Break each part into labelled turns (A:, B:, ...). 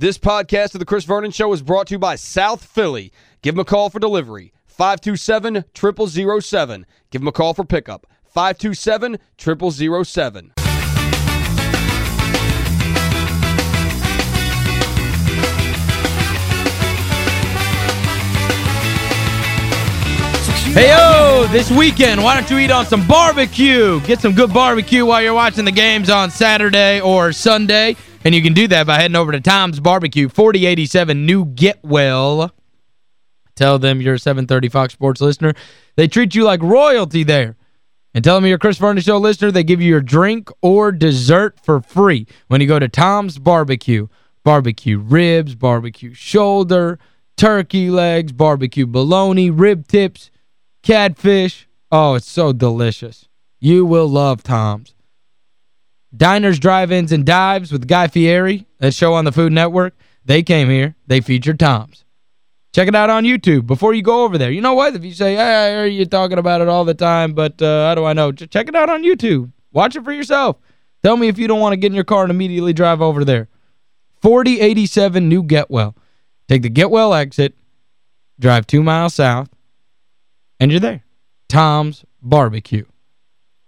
A: This podcast of The Chris Vernon Show is brought to you by South Philly. Give them a call for delivery. 527-0007. Give them a call for pickup. 527-0007.
B: Hey, yo, this weekend, why don't you eat on some barbecue? Get some good barbecue while you're watching the games on Saturday or Sunday. And you can do that by heading over to Tom's Barbecue, 4087 New Getwell. Tell them you're a 730 Fox Sports listener. They treat you like royalty there. And tell them you're a Chris Vernon Show listener. They give you your drink or dessert for free when you go to Tom's Barbecue. Barbecue ribs, barbecue shoulder, turkey legs, barbecue bologna, rib tips, catfish. Oh, it's so delicious. You will love Tom's. Diners, Drive-Ins, and Dives with Guy Fieri, that show on the Food Network. They came here. They featured Tom's. Check it out on YouTube before you go over there. You know what? If you say, hey, I hear you talking about it all the time, but uh, how do I know? Just check it out on YouTube. Watch it for yourself. Tell me if you don't want to get in your car and immediately drive over there. 4087 New Getwell. Take the Getwell exit, drive two miles south, and you're there. Tom's Barbecue.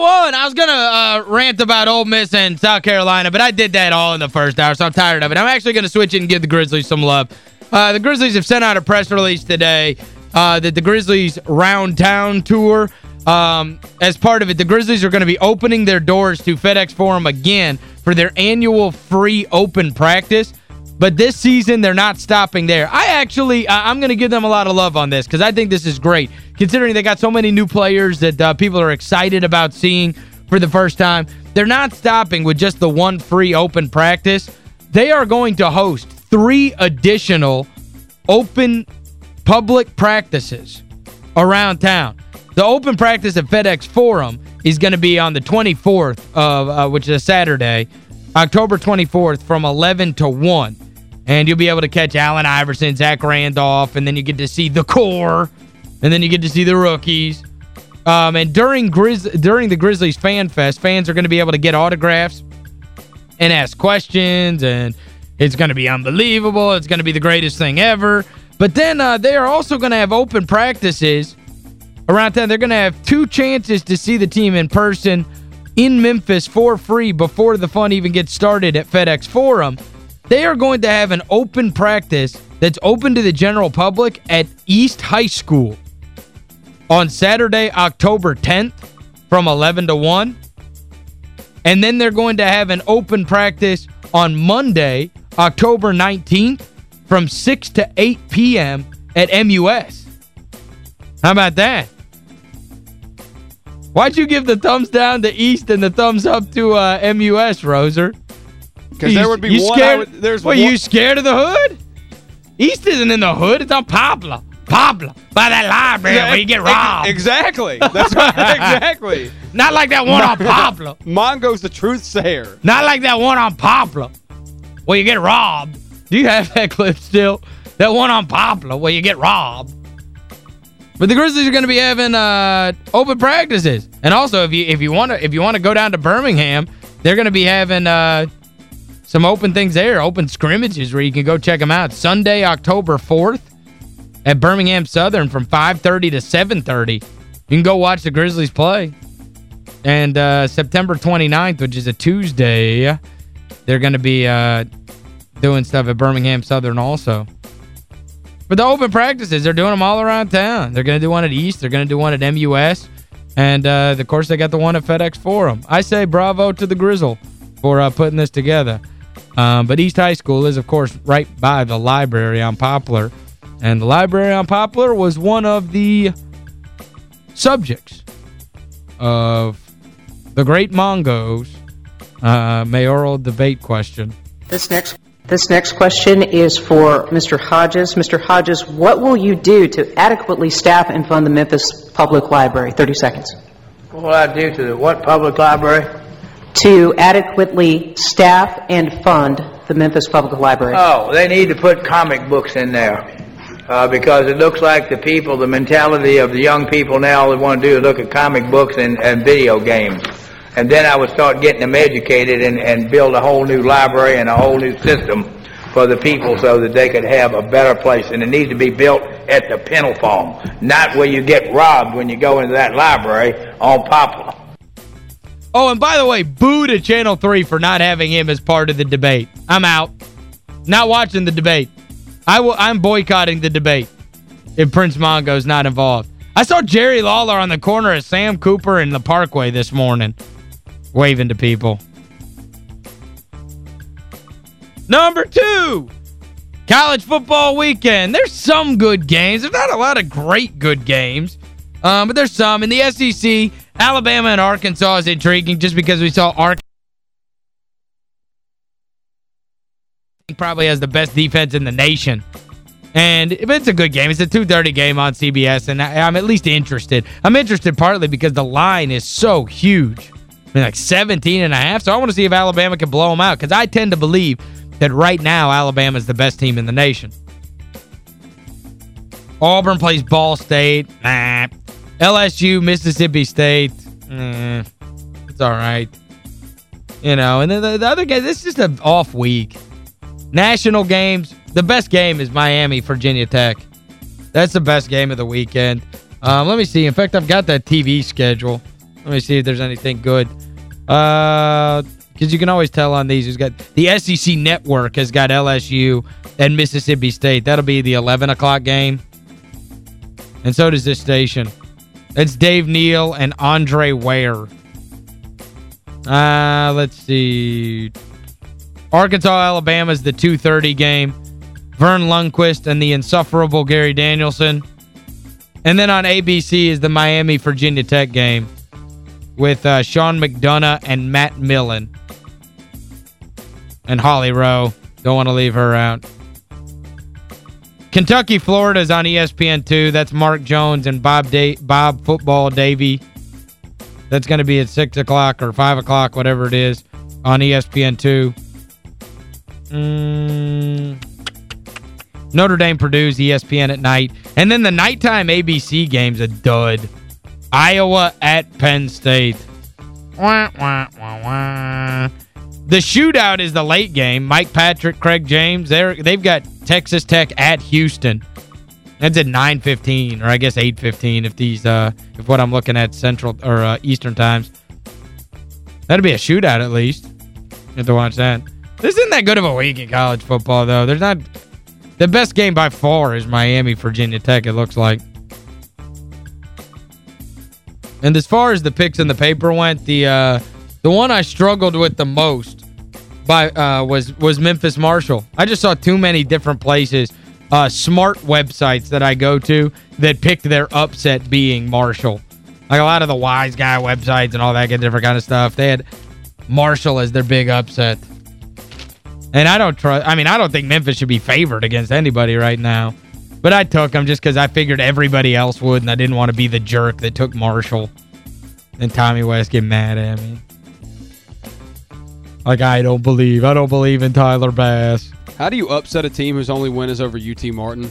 B: One, I was going to uh, rant about Ole Miss and South Carolina, but I did that all in the first hour, so I'm tired of it. I'm actually going to switch it and give the Grizzlies some love. Uh, the Grizzlies have sent out a press release today uh, that the Grizzlies Round Town Tour, um, as part of it, the Grizzlies are going to be opening their doors to FedEx Forum again for their annual free open practice. But this season, they're not stopping there. I actually, uh, I'm going to give them a lot of love on this because I think this is great. Considering they got so many new players that uh, people are excited about seeing for the first time. They're not stopping with just the one free open practice. They are going to host three additional open public practices around town. The open practice at FedEx Forum is going to be on the 24th, of uh, which is a Saturday, October 24th from 11 to 1. And you'll be able to catch Allen Iverson, Zach Randolph, and then you get to see the core, and then you get to see the rookies. Um, and during Grizz during the Grizzlies Fan Fest, fans are going to be able to get autographs and ask questions, and it's going to be unbelievable. It's going to be the greatest thing ever. But then uh, they are also going to have open practices around town. They're going to have two chances to see the team in person in Memphis for free before the fun even gets started at FedEx Forum. They are going to have an open practice that's open to the general public at East High School on Saturday, October 10th from 11 to 1. And then they're going to have an open practice on Monday, October 19th from 6 to 8 p.m. at MUS. How about that? Why'd you give the thumbs down to East and the thumbs up to uh, MUS, Roser?
A: Because there would be
B: you
A: one.
B: Scared,
A: would, there's
B: what,
A: one,
B: you scared of the hood? East isn't in the hood. It's on Poplar. Poplar. By that library
A: Yeah,
B: where you get robbed.
A: Exactly. That's right. exactly.
B: Not like that one on Poplar.
A: Mongo's the truth sayer.
B: Not like that one on Poplar where you get robbed. Do you have that clip still? That one on Poplar where you get robbed. But the Grizzlies are going to be having uh, open practices. And also, if you if you want to if you want to go down to Birmingham, they're going to be having uh, some open things there, open scrimmages where you can go check them out. Sunday, October 4th at Birmingham Southern from 5.30 to 7.30. You can go watch the Grizzlies play. And uh, September 29th, which is a Tuesday, they're going to be uh, doing stuff at Birmingham Southern also. But the open practices, they're doing them all around town. They're going to do one at East. They're going to do one at MUS. And, uh, of course, they got the one at FedEx Forum. I say bravo to the Grizzle for uh, putting this together. Um, but East High School is, of course, right by the library on Poplar. And the library on Poplar was one of the subjects of the great Mongo's uh, mayoral debate question.
C: This next this next question is for Mr. Hodges. Mr. Hodges, what will you do to adequately staff and fund the Memphis Public Library? 30 seconds.
D: What will I do to the what public library?
C: To adequately staff and fund the Memphis Public Library.
D: Oh, they need to put comic books in there. Uh, because it looks like the people, the mentality of the young people now, they want to do is look at comic books and, and video games. And then I would start getting them educated and, and build a whole new library and a whole new system for the people so that they could have a better place. And it needs to be built at the penal farm, not where you get robbed when you go into that library on Poplar.
B: Oh, and by the way, boo to Channel 3 for not having him as part of the debate. I'm out. Not watching the debate. I will, I'm boycotting the debate if Prince Mongo's not involved. I saw Jerry Lawler on the corner of Sam Cooper in the Parkway this morning waving to people. Number two, college football weekend. There's some good games. There's not a lot of great good games, um, but there's some. In the SEC, Alabama and Arkansas is intriguing just because we saw Arkansas probably has the best defense in the nation. And it's a good game. It's a 2.30 game on CBS, and I, am at least interested. I'm interested partly because the line is so huge. I mean, like 17 and a half. So I want to see if Alabama can blow them out because I tend to believe that right now Alabama is the best team in the nation. Auburn plays Ball State. Nah. LSU, Mississippi State. Eh, it's all right. You know, and then the, the other game, this is just an off week. National games, the best game is Miami, Virginia Tech. That's the best game of the weekend. Um, let me see. In fact, I've got that TV schedule. Let me see if there's anything good. Uh, Because you can always tell on these. Who's got The SEC Network has got LSU and Mississippi State. That'll be the 11 o'clock game. And so does this station. It's Dave Neal and Andre Ware. Uh, let's see. Arkansas, Alabama is the 2.30 game. Verne Lundquist and the insufferable Gary Danielson. And then on ABC is the Miami, Virginia Tech game with uh, Sean McDonough and Matt Millen. And Holly Rowe. Don't want to leave her out. Kentucky, Florida is on ESPN2. That's Mark Jones and Bob da Bob Football Davie. That's going to be at 6 o'clock or 5 o'clock, whatever it is, on ESPN2. Mm. Notre Dame, Purdue's ESPN at night. And then the nighttime ABC game's a dud. Iowa at Penn State. Wah, wah, wah, the shootout is the late game. Mike Patrick, Craig James, they're, they've got Texas Tech at Houston. That's at 9:15 or I guess 8:15 if these uh if what I'm looking at central or uh, eastern times. That'd be a shootout at least. You have to watch that. This isn't that good of a week in college football though. There's not the best game by far is Miami Virginia Tech it looks like. And as far as the picks in the paper went, the uh the one I struggled with the most by uh was was Memphis Marshall. I just saw too many different places uh, smart websites that I go to that picked their upset being Marshall. Like a lot of the wise guy websites and all that different kind of stuff. They had Marshall as their big upset. And I don't trust I mean, I don't think Memphis should be favored against anybody right now. But I took them just because I figured everybody else would and I didn't want to be the jerk that took Marshall. And Tommy West get mad at me. Like, I don't believe. I don't believe in Tyler Bass.
A: How do you upset a team whose only win is over UT Martin?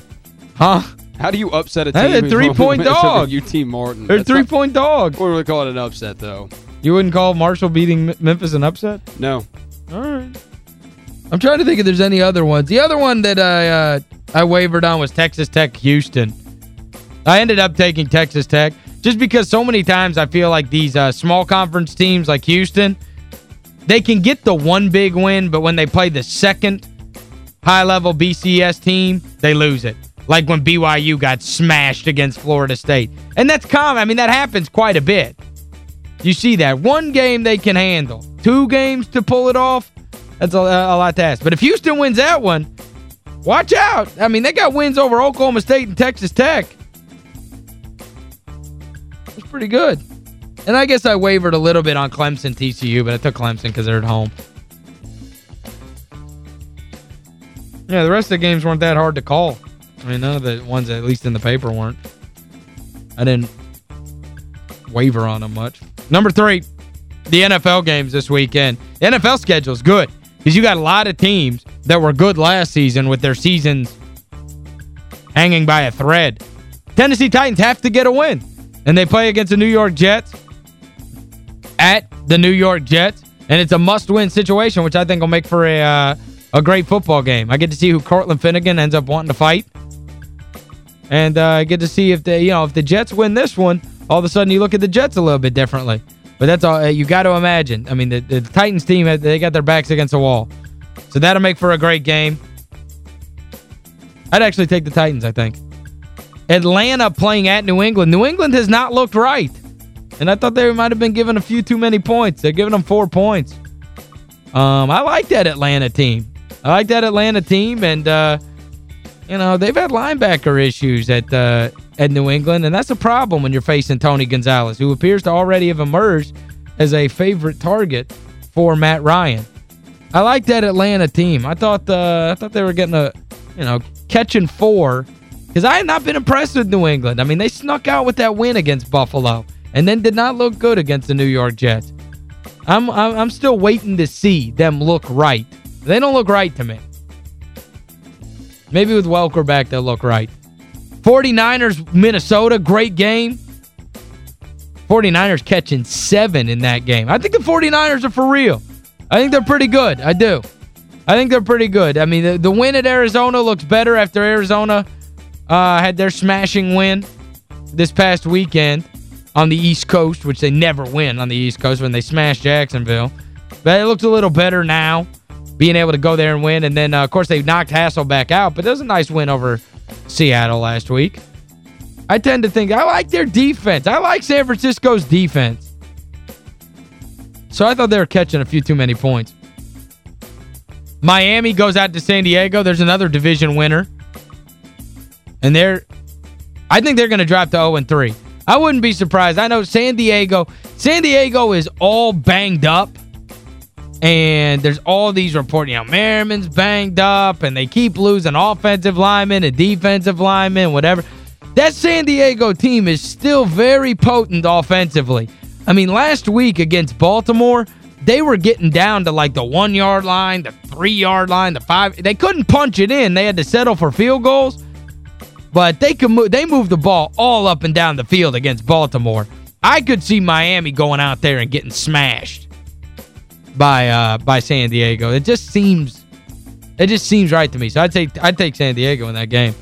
B: Huh?
A: How do you upset a team whose
B: three-point
A: only win is over
B: dog.
A: UT Martin?
B: They're three-point dog.
A: We would call it an upset, though.
B: You wouldn't call Marshall beating Memphis an upset?
A: No.
B: I'm trying to think if there's any other ones. The other one that I uh, I wavered on was Texas Tech Houston. I ended up taking Texas Tech just because so many times I feel like these uh, small conference teams like Houston, they can get the one big win, but when they play the second high-level BCS team, they lose it. Like when BYU got smashed against Florida State. And that's common. I mean, that happens quite a bit. You see that. One game they can handle. Two games to pull it off, that's a, a lot to ask. But if Houston wins that one, watch out. I mean, they got wins over Oklahoma State and Texas Tech. It's pretty good. And I guess I wavered a little bit on Clemson TCU, but I took Clemson because they're at home. Yeah, the rest of the games weren't that hard to call. I mean, none of the ones, at least in the paper, weren't. I didn't waver on them much. Number three, the NFL games this weekend. The NFL schedule is good because you got a lot of teams that were good last season with their seasons hanging by a thread. Tennessee Titans have to get a win. And they play against the New York Jets at the New York Jets. And it's a must-win situation, which I think will make for a uh, a great football game. I get to see who Cortland Finnegan ends up wanting to fight. And uh, I get to see if they, you know, if the Jets win this one, all of a sudden you look at the Jets a little bit differently. But that's all uh, you got to imagine. I mean, the, the Titans team, they got their backs against the wall. So that'll make for a great game. I'd actually take the Titans, I think. Atlanta playing at New England. New England has not looked right. And I thought they might have been given a few too many points. They're giving them four points. Um, I like that Atlanta team. I like that Atlanta team, and, uh, you know, they've had linebacker issues at uh, at New England, and that's a problem when you're facing Tony Gonzalez, who appears to already have emerged as a favorite target for Matt Ryan. I like that Atlanta team. I thought uh, I thought they were getting a, you know, catching four because I had not been impressed with New England. I mean, they snuck out with that win against Buffalo and then did not look good against the New York Jets. I'm, I'm still waiting to see them look right. They don't look right to me. Maybe with Welker back, they'll look right. 49ers, Minnesota, great game. 49ers catching seven in that game. I think the 49ers are for real. I think they're pretty good. I do. I think they're pretty good. I mean, the, the win at Arizona looks better after Arizona uh, had their smashing win this past weekend on the East Coast, which they never win on the East Coast when they smash Jacksonville. But it looks a little better now, being able to go there and win. And then, uh, of course, they knocked Hassel back out, but it was a nice win over Seattle last week. I tend to think, I like their defense. I like San Francisco's defense. So I thought they were catching a few too many points. Miami goes out to San Diego. There's another division winner. And they're I think they're going to drop to 0-3. I wouldn't be surprised. I know San Diego, San Diego is all banged up. And there's all these reports, you know, Merriman's banged up and they keep losing offensive linemen and defensive linemen, whatever. That San Diego team is still very potent offensively. I mean, last week against Baltimore, they were getting down to like the one-yard line, the three-yard line, the five. They couldn't punch it in. They had to settle for field goals. But they could move, they moved the ball all up and down the field against Baltimore. I could see Miami going out there and getting smashed by uh, by San Diego. It just seems it just seems right to me. So I'd take I'd take San Diego in that game.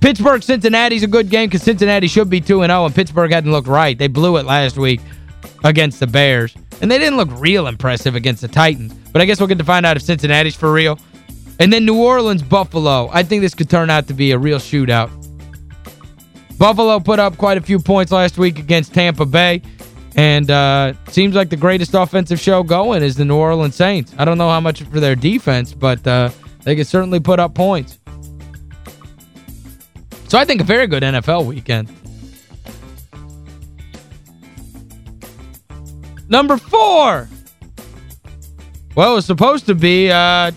B: Pittsburgh Cincinnati's a good game because Cincinnati should be 2 and 0 and Pittsburgh hadn't looked right. They blew it last week against the Bears. And they didn't look real impressive against the Titans. But I guess we'll get to find out if Cincinnati's for real. And then New Orleans, Buffalo. I think this could turn out to be a real shootout. Buffalo put up quite a few points last week against Tampa Bay. And uh seems like the greatest offensive show going is the New Orleans Saints. I don't know how much for their defense, but uh they can certainly put up points. So I think a very good NFL weekend. Number four. Well, it was supposed to be uh,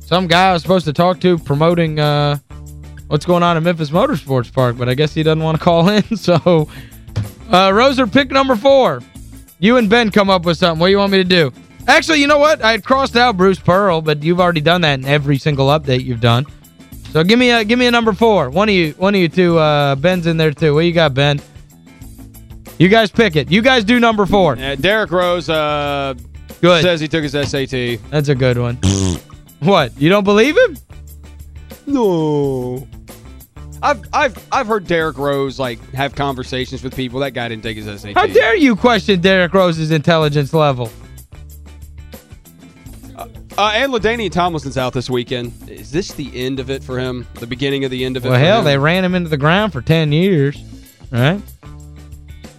B: some guy I was supposed to talk to promoting uh, what's going on at Memphis Motorsports Park, but I guess he doesn't want to call in. So, uh, Roser, pick number four. You and Ben come up with something. What do you want me to do? Actually, you know what? I had crossed out Bruce Pearl, but you've already done that in every single update you've done. So give me a give me a number four. One of you one of you two uh, Ben's in there too. What you got, Ben? You guys pick it. You guys do number four.
A: Uh, Derrick Rose uh,
B: Good.
A: says he took his SAT.
B: That's a good one. what? You don't believe him?
A: No. I've I've I've heard Derrick Rose like have conversations with people. That guy didn't take his SAT.
B: How dare you question Derrick Rose's intelligence level?
A: Uh, and LaDainian Tomlinson's out this weekend. Is this the end of it for him? The beginning of the end of it
B: Well, hell,
A: him?
B: they ran him into the ground for 10 years. Right?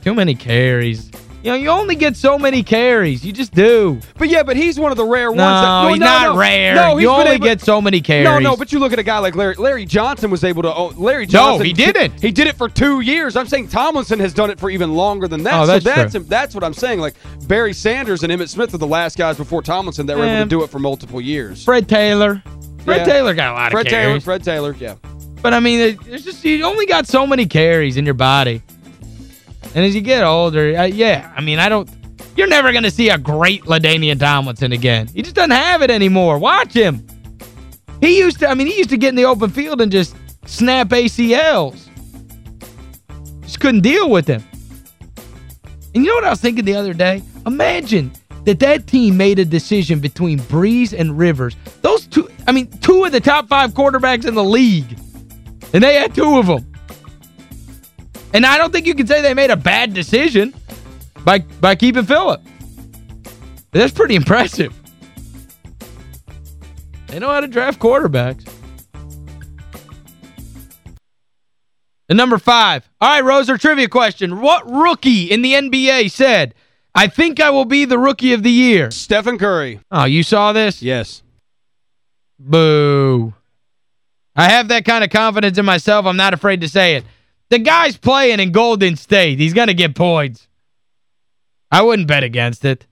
B: Too many carries. You know, you only get so many carries. You just do.
A: But yeah, but he's one of the rare ones.
B: No,
A: that, no
B: he's
A: no,
B: not
A: no.
B: rare.
A: No, he's
B: you only
A: able-
B: get so many carries.
A: No, no, but you look at a guy like Larry. Larry Johnson was able to own Larry
B: No,
A: Johnson.
B: he didn't.
A: He did it for two years. I'm saying Tomlinson has done it for even longer than that.
B: Oh, that's
A: so that's
B: true.
A: that's what I'm saying. Like Barry Sanders and Emmitt Smith are the last guys before Tomlinson that were able to do it for multiple years.
B: Fred Taylor. Fred
A: Yeah.
B: Taylor got a lot
A: Fred
B: of
A: Taylor,
B: carries.
A: Fred Taylor, yeah.
B: But, I mean, it- it's just you only got so many carries in your body. And as you get older, uh, yeah, I mean, I don't... You're never going to see a great LaDainian Tomlinson again. He just doesn't have it anymore. Watch him. He used to, I mean, he used to get in the open field and just snap ACLs. Just couldn't deal with him. And you know what I was thinking the other day? Imagine that that team made a decision between Brees and Rivers. Those two, I mean, two of the top five quarterbacks in the league. And they had two of them. And I don't think you can say they made a bad decision by by keeping Phillip. That's pretty impressive. They know how to draft quarterbacks. And number five. All right, Roser, trivia question. What rookie in the NBA said, I think I will be the rookie of the year?
A: Stephen Curry.
B: Oh, you saw this?
A: Yes.
B: Boo. I have that kind of confidence in myself. I'm not afraid to say it. The guy's playing in Golden State. He's going to get points. I wouldn't bet against it.